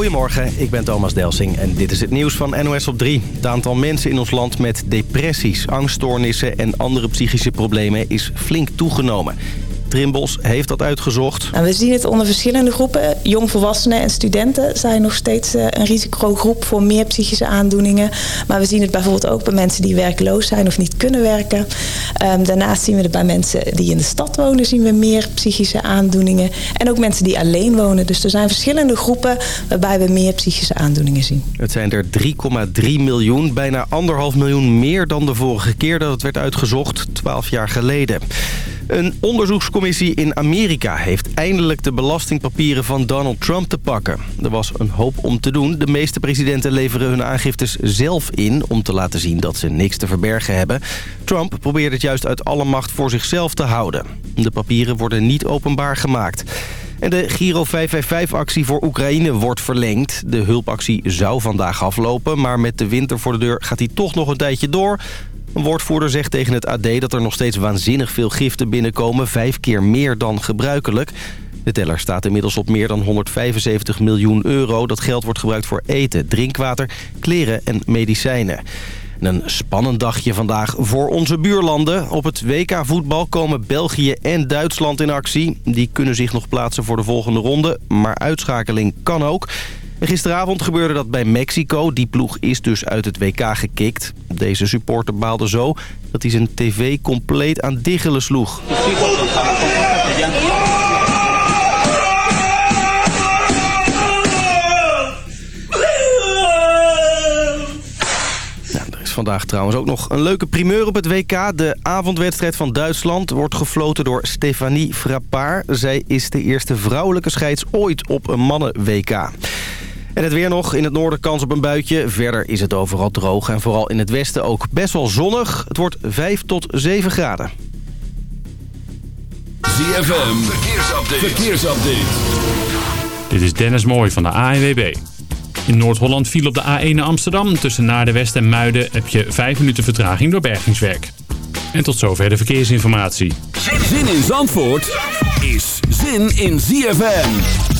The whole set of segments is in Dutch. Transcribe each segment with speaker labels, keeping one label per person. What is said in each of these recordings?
Speaker 1: Goedemorgen, ik ben Thomas Delsing en dit is het nieuws van NOS op 3. Het aantal mensen in ons land met depressies, angststoornissen en andere psychische problemen is flink toegenomen. Trimbos heeft dat uitgezocht.
Speaker 2: Nou, we zien het onder verschillende groepen. Jongvolwassenen en studenten zijn nog steeds eh, een risicogroep voor meer psychische aandoeningen. Maar we zien het bijvoorbeeld ook bij mensen die werkloos zijn of niet kunnen werken. Um, daarnaast zien we het bij mensen die in de stad wonen, zien we meer psychische aandoeningen. En ook mensen die alleen wonen. Dus er zijn verschillende groepen waarbij we meer psychische aandoeningen zien.
Speaker 1: Het zijn er 3,3 miljoen, bijna anderhalf miljoen meer dan de vorige keer dat het werd uitgezocht, 12 jaar geleden. Een onderzoekscommissie in Amerika heeft eindelijk de belastingpapieren van Donald Trump te pakken. Er was een hoop om te doen. De meeste presidenten leveren hun aangiftes zelf in om te laten zien dat ze niks te verbergen hebben. Trump probeert het juist uit alle macht voor zichzelf te houden. De papieren worden niet openbaar gemaakt. En de Giro 555-actie voor Oekraïne wordt verlengd. De hulpactie zou vandaag aflopen, maar met de winter voor de deur gaat hij toch nog een tijdje door. Een woordvoerder zegt tegen het AD dat er nog steeds waanzinnig veel giften binnenkomen. Vijf keer meer dan gebruikelijk. De teller staat inmiddels op meer dan 175 miljoen euro. Dat geld wordt gebruikt voor eten, drinkwater, kleren en medicijnen. Een spannend dagje vandaag voor onze buurlanden. Op het WK voetbal komen België en Duitsland in actie. Die kunnen zich nog plaatsen voor de volgende ronde, maar uitschakeling kan ook. Gisteravond gebeurde dat bij Mexico. Die ploeg is dus uit het WK gekikt. Deze supporter baalde zo dat hij zijn tv compleet aan diggelen sloeg. vandaag trouwens ook nog een leuke primeur op het WK. De avondwedstrijd van Duitsland wordt gefloten door Stefanie Frappard. Zij is de eerste vrouwelijke scheids ooit op een mannen-WK. En het weer nog. In het noorden kans op een buitje. Verder is het overal droog. En vooral in het westen ook best wel zonnig. Het wordt 5 tot 7 graden.
Speaker 3: ZFM. Verkeersupdate. Verkeersupdate.
Speaker 4: Dit is Dennis Mooij van de ANWB. In Noord-Holland viel op de A1 naar Amsterdam. Tussen Naarden West en Muiden heb je 5 minuten vertraging door bergingswerk. En tot zover de verkeersinformatie.
Speaker 3: Zin in Zandvoort is zin in ZFM.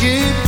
Speaker 5: give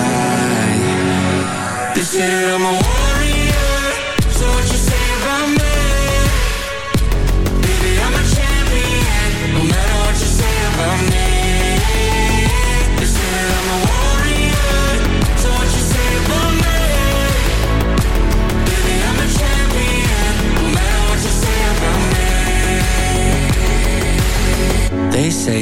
Speaker 5: Say I'm a warrior, so what you say about me? Baby, I'm a champion, no matter what you say about me. I'm a warrior, so what you say about me? Baby, I'm a champion, no matter what you say about me. They say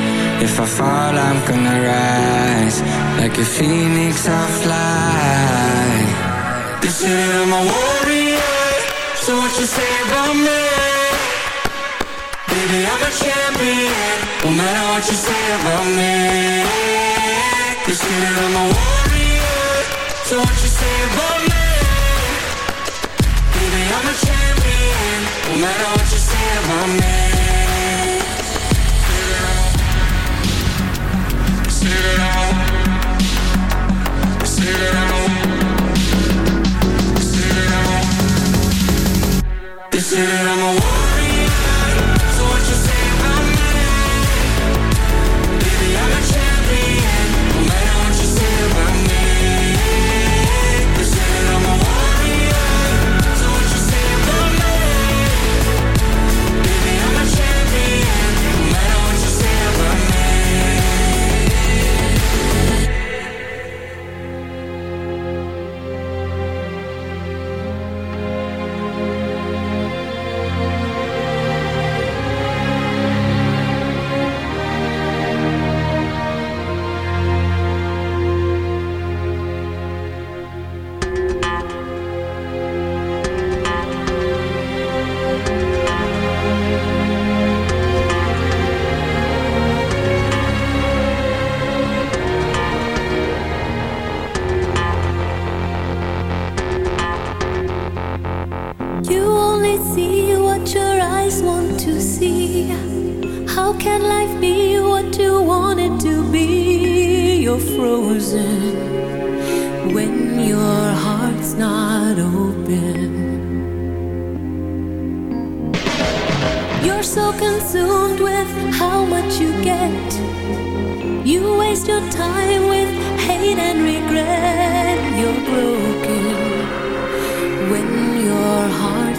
Speaker 5: If I fall, I'm gonna rise. Like a phoenix, I'll fly. Say that I'm a warrior, so what you say about me? Baby, I'm a champion, no matter what you say about me. Say that I'm a warrior, so what you say about me? Baby, I'm a champion, no matter what you say about me.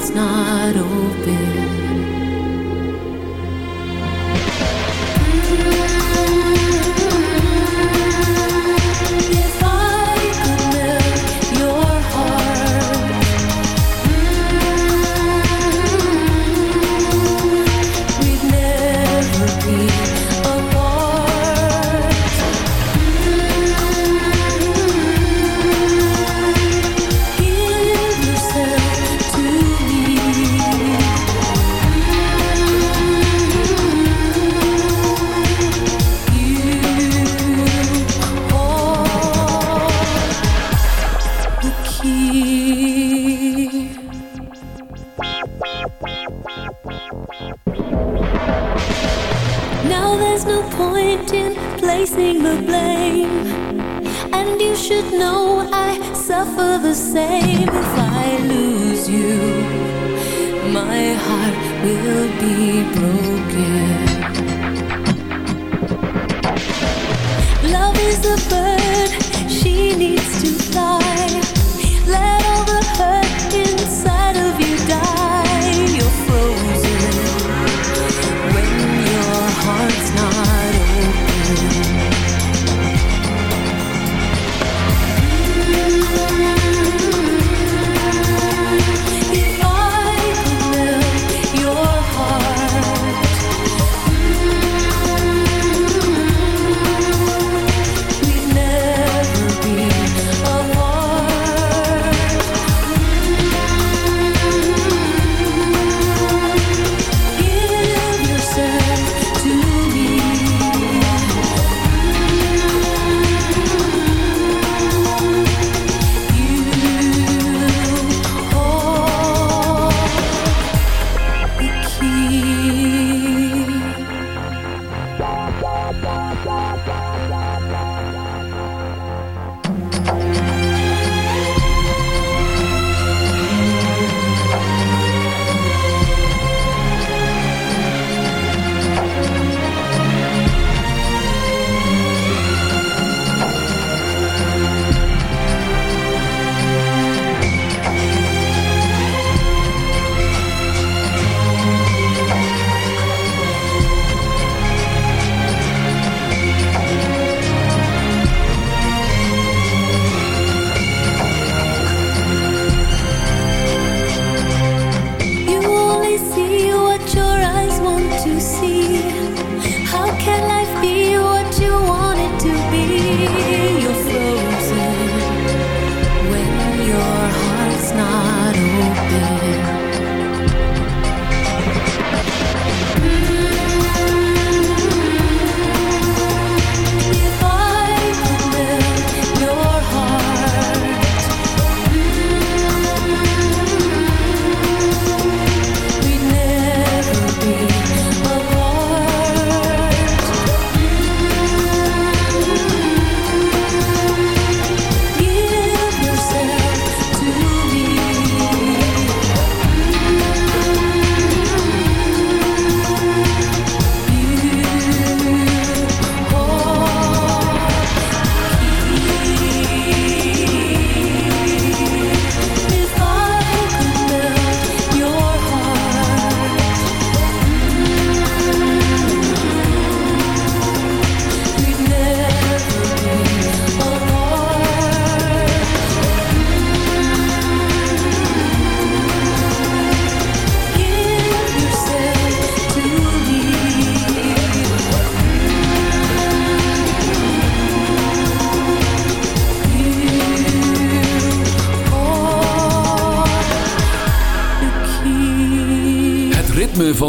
Speaker 6: it's not open.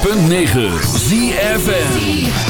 Speaker 6: 106.9 ZFN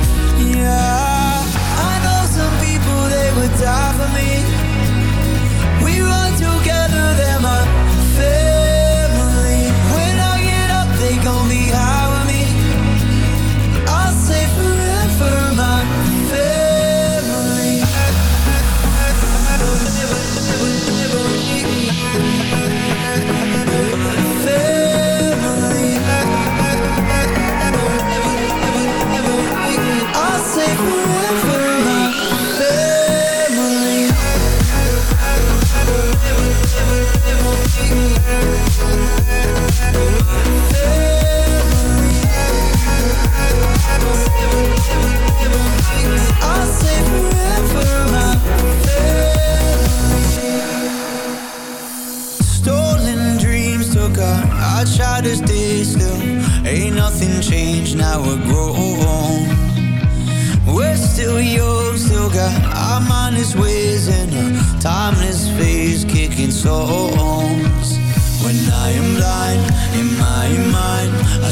Speaker 7: Tried to stay still. Ain't nothing changed, now we're grown. We're still young, still got our mindless ways And a timeless phase kicking songs. When I am blind in my mind I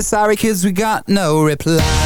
Speaker 8: sorry cause we got no reply.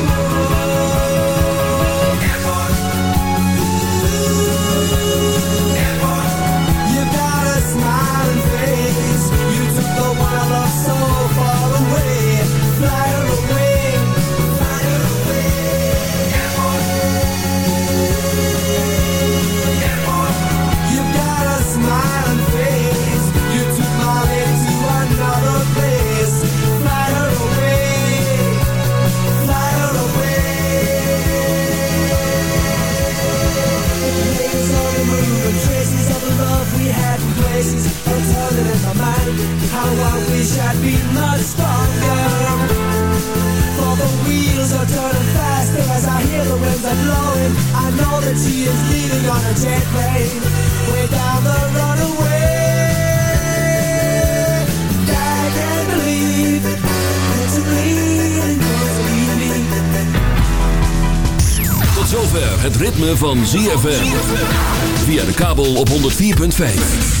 Speaker 9: wish I'd been much stronger. For the wheels are turning faster as I hear the winds are blowing. I know that she is leaving on a jet plane. Without the runaway. I can't believe it's bleeding, bleeding
Speaker 3: Tot zover het ritme van ZFM Via de kabel op 104.5